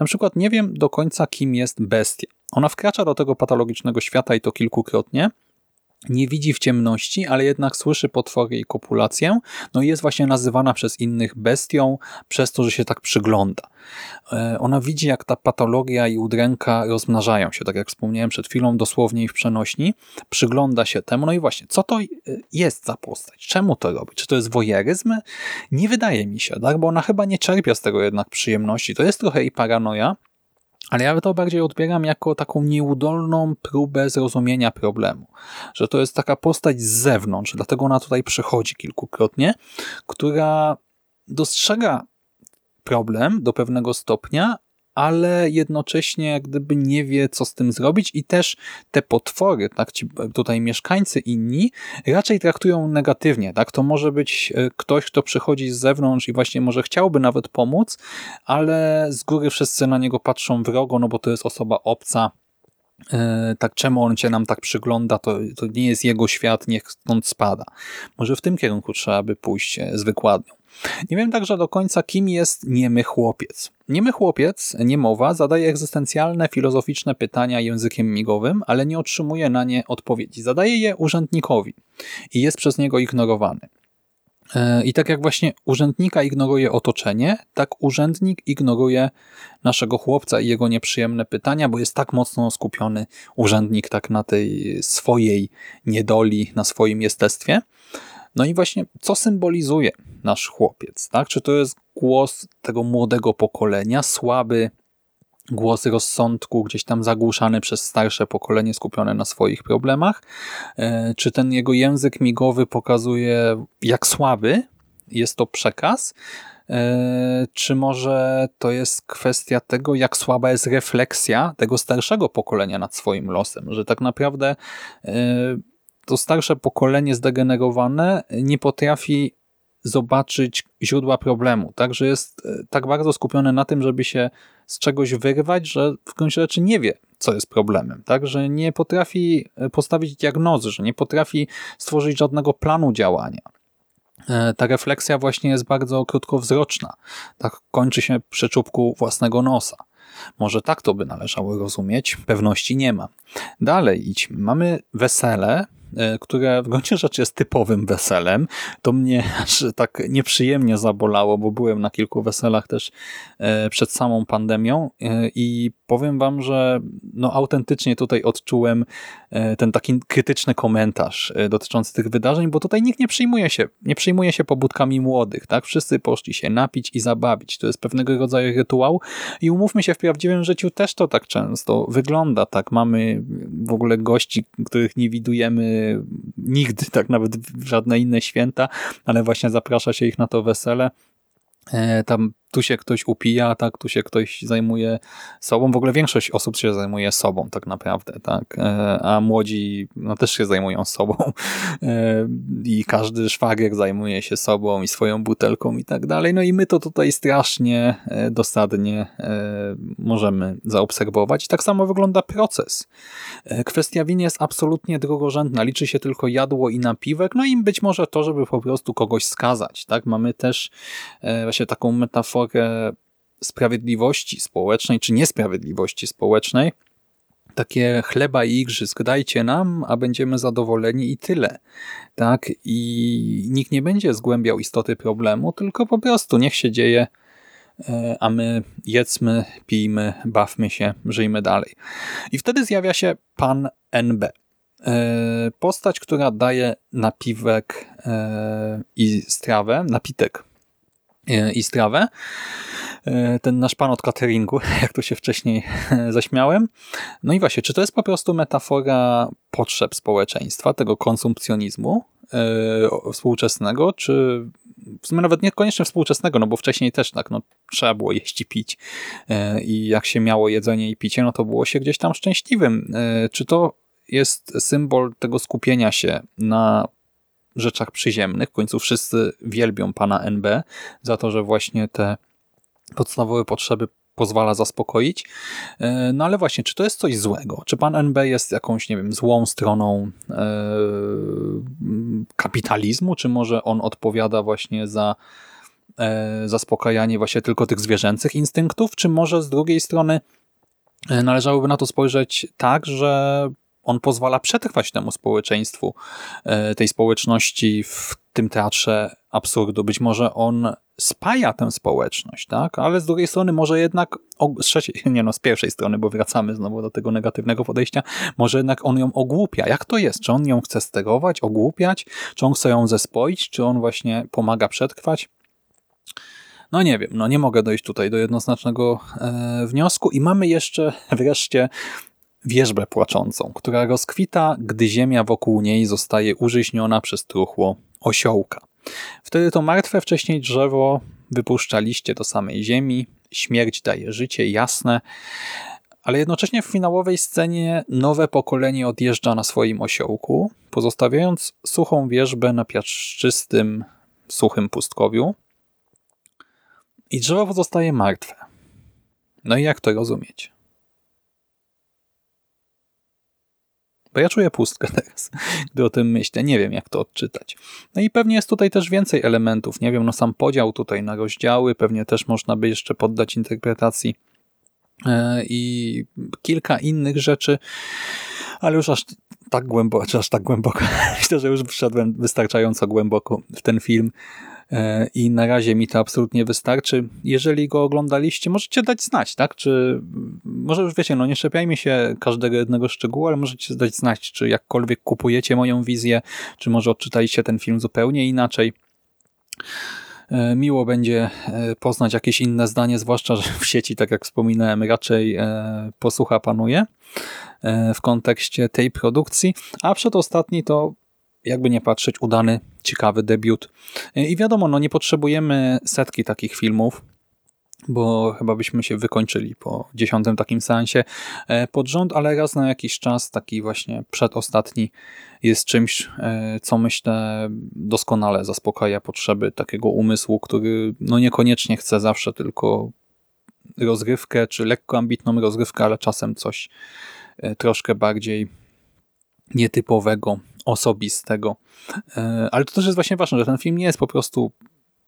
Na przykład nie wiem do końca, kim jest bestia. Ona wkracza do tego patologicznego świata i to kilkukrotnie, nie widzi w ciemności, ale jednak słyszy potwory i kopulację, no i jest właśnie nazywana przez innych bestią, przez to, że się tak przygląda. E, ona widzi, jak ta patologia i udręka rozmnażają się, tak jak wspomniałem przed chwilą, dosłownie i w przenośni, przygląda się temu, no i właśnie, co to jest za postać? Czemu to robi? Czy to jest wojeryzm? Nie wydaje mi się, tak? bo ona chyba nie czerpie z tego jednak przyjemności. To jest trochę i paranoja, ale ja to bardziej odbieram jako taką nieudolną próbę zrozumienia problemu. Że to jest taka postać z zewnątrz, dlatego ona tutaj przychodzi kilkukrotnie, która dostrzega problem do pewnego stopnia, ale jednocześnie jak gdyby nie wie, co z tym zrobić i też te potwory, tak, ci tutaj mieszkańcy inni raczej traktują negatywnie, tak, to może być e, ktoś, kto przychodzi z zewnątrz i właśnie może chciałby nawet pomóc, ale z góry wszyscy na niego patrzą wrogo, no bo to jest osoba obca, e, tak czemu on cię nam tak przygląda, to, to nie jest jego świat, niech stąd spada. Może w tym kierunku trzeba by pójść e, z wykładnią. Nie wiem także do końca, kim jest niemy chłopiec. Niemy chłopiec, niemowa, zadaje egzystencjalne, filozoficzne pytania językiem migowym, ale nie otrzymuje na nie odpowiedzi. Zadaje je urzędnikowi i jest przez niego ignorowany. E, I tak jak właśnie urzędnika ignoruje otoczenie, tak urzędnik ignoruje naszego chłopca i jego nieprzyjemne pytania, bo jest tak mocno skupiony urzędnik tak na tej swojej niedoli, na swoim jestestwie. No i właśnie, co symbolizuje nasz chłopiec? Tak? Czy to jest głos tego młodego pokolenia, słaby głos rozsądku, gdzieś tam zagłuszany przez starsze pokolenie skupione na swoich problemach? E, czy ten jego język migowy pokazuje, jak słaby jest to przekaz? E, czy może to jest kwestia tego, jak słaba jest refleksja tego starszego pokolenia nad swoim losem? Że tak naprawdę e, to starsze pokolenie zdegenerowane nie potrafi zobaczyć źródła problemu, tak, że jest e, tak bardzo skupione na tym, żeby się z czegoś wyrwać, że w gruncie rzeczy nie wie, co jest problemem, tak, że nie potrafi e, postawić diagnozy, że nie potrafi stworzyć żadnego planu działania. E, ta refleksja właśnie jest bardzo krótkowzroczna, tak kończy się przy czubku własnego nosa. Może tak to by należało rozumieć, pewności nie ma. Dalej idźmy. Mamy wesele, które w gruncie rzeczy jest typowym weselem. To mnie aż tak nieprzyjemnie zabolało, bo byłem na kilku weselach też e, przed samą pandemią e, i powiem wam, że no autentycznie tutaj odczułem ten taki krytyczny komentarz dotyczący tych wydarzeń, bo tutaj nikt nie przyjmuje się, nie przyjmuje się pobudkami młodych, tak? Wszyscy poszli się napić i zabawić. To jest pewnego rodzaju rytuał i umówmy się, w prawdziwym życiu też to tak często wygląda, tak? Mamy w ogóle gości, których nie widujemy nigdy, tak nawet w żadne inne święta, ale właśnie zaprasza się ich na to wesele. E, tam tu się ktoś upija, tak, tu się ktoś zajmuje sobą. W ogóle większość osób się zajmuje sobą tak naprawdę, tak, e, a młodzi no, też się zajmują sobą e, i każdy szwagier zajmuje się sobą i swoją butelką i tak dalej. No i my to tutaj strasznie e, dosadnie możemy zaobserwować. Tak samo wygląda proces. Kwestia winy jest absolutnie drugorzędna. Liczy się tylko jadło i napiwek, no i być może to, żeby po prostu kogoś skazać, tak. Mamy też właśnie taką metaforę sprawiedliwości społecznej, czy niesprawiedliwości społecznej, takie chleba i igrzysk dajcie nam, a będziemy zadowoleni i tyle. Tak? I nikt nie będzie zgłębiał istoty problemu, tylko po prostu niech się dzieje, e, a my jedzmy, pijmy, bawmy się, żyjmy dalej. I wtedy zjawia się pan NB. E, postać, która daje napiwek e, i strawę, napitek i strawę. E, ten nasz pan od cateringu, (laughs) jak to się wcześniej (laughs) zaśmiałem. No i właśnie, czy to jest po prostu metafora potrzeb społeczeństwa, tego konsumpcjonizmu yy, współczesnego, czy w sumie nawet niekoniecznie współczesnego, no bo wcześniej też tak, no trzeba było jeść i pić i jak się miało jedzenie i picie, no to było się gdzieś tam szczęśliwym. Czy to jest symbol tego skupienia się na rzeczach przyziemnych. W końcu wszyscy wielbią pana NB za to, że właśnie te podstawowe potrzeby pozwala zaspokoić. E, no ale właśnie, czy to jest coś złego? Czy pan NB jest jakąś, nie wiem, złą stroną e, kapitalizmu? Czy może on odpowiada właśnie za e, zaspokajanie właśnie tylko tych zwierzęcych instynktów? Czy może z drugiej strony należałoby na to spojrzeć tak, że on pozwala przetrwać temu społeczeństwu, e, tej społeczności w tym teatrze absurdu. Być może on spaja tę społeczność, tak? ale z drugiej strony może jednak, z trzeciej, (laughs) nie no, z pierwszej strony, bo wracamy znowu do tego negatywnego podejścia, może jednak on ją ogłupia. Jak to jest? Czy on ją chce sterować, ogłupiać? Czy on chce ją zespoić? Czy on właśnie pomaga przetrwać? No nie wiem, no nie mogę dojść tutaj do jednoznacznego e, wniosku i mamy jeszcze (laughs) wreszcie wierzbę płaczącą, która rozkwita, gdy ziemia wokół niej zostaje użyźniona przez truchło osiołka. Wtedy to martwe wcześniej drzewo wypuszcza liście do samej ziemi, śmierć daje życie jasne, ale jednocześnie w finałowej scenie nowe pokolenie odjeżdża na swoim osiołku, pozostawiając suchą wierzbę na piaszczystym, suchym pustkowiu i drzewo pozostaje martwe. No i jak to rozumieć? Bo ja czuję pustkę (laughs) teraz, gdy o tym myślę. Nie wiem, jak to odczytać. No i pewnie jest tutaj też więcej elementów. Nie wiem, no sam podział tutaj na rozdziały pewnie też można by jeszcze poddać interpretacji e, i kilka innych rzeczy. Ale już aż tak głęboko, aż tak głęboko. (laughs) Myślę, że już wszedłem wystarczająco głęboko w ten film i na razie mi to absolutnie wystarczy. Jeżeli go oglądaliście, możecie dać znać, tak? Czy może już wiecie, no nie szczepiajmy się każdego jednego szczegółu, ale możecie dać znać, czy jakkolwiek kupujecie moją wizję, czy może odczytaliście ten film zupełnie inaczej. E, miło będzie e, poznać jakieś inne zdanie, zwłaszcza, że w sieci, tak jak wspominałem, raczej e, posłucha panuje w kontekście tej produkcji, a przedostatni to jakby nie patrzeć, udany, ciekawy debiut. I wiadomo, no nie potrzebujemy setki takich filmów, bo chyba byśmy się wykończyli po dziesiątym takim seansie e, pod rząd, ale raz na jakiś czas, taki właśnie przedostatni, jest czymś, e, co myślę doskonale zaspokaja potrzeby takiego umysłu, który no niekoniecznie chce zawsze tylko rozgrywkę, czy lekko ambitną rozgrywkę, ale czasem coś e, troszkę bardziej nietypowego, osobistego. Ale to też jest właśnie ważne, że ten film nie jest po prostu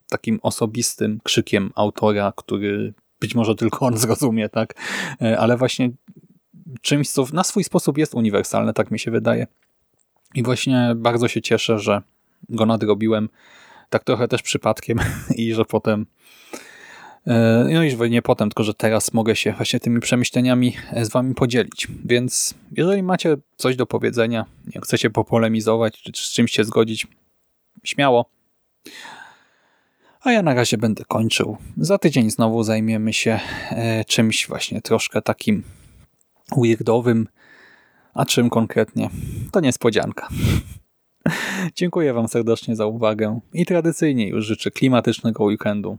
takim osobistym krzykiem autora, który być może tylko on (laughs) zrozumie, tak? E, ale właśnie czymś, co na swój sposób jest uniwersalne, tak mi się wydaje. I właśnie bardzo się cieszę, że go nadrobiłem tak trochę też przypadkiem (laughs) i że potem e, no i nie potem, tylko że teraz mogę się właśnie tymi przemyśleniami z wami podzielić. Więc jeżeli macie coś do powiedzenia, nie chcecie popolemizować, czy z czymś się zgodzić, śmiało. A ja na razie będę kończył. Za tydzień znowu zajmiemy się e, czymś właśnie troszkę takim weirdowym. A czym konkretnie? To niespodzianka. (laughs) Dziękuję Wam serdecznie za uwagę i tradycyjnie już życzę klimatycznego weekendu,